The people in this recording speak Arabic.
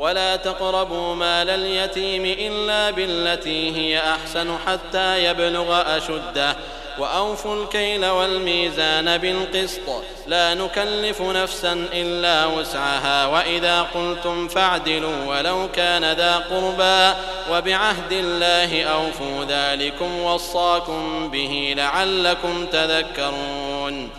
ولا تقربوا مال اليتيم إلا بالتي هي أحسن حتى يبلغ أشده. وأوفوا الكيل والميزان بالقسط. لا نكلف نفسا إلا وسعها. وإذا قلتم فاعدلوا ولو كان ذا قربى وبعهد الله أوفوا ذلكم وصاكم به لعلكم تذكرون.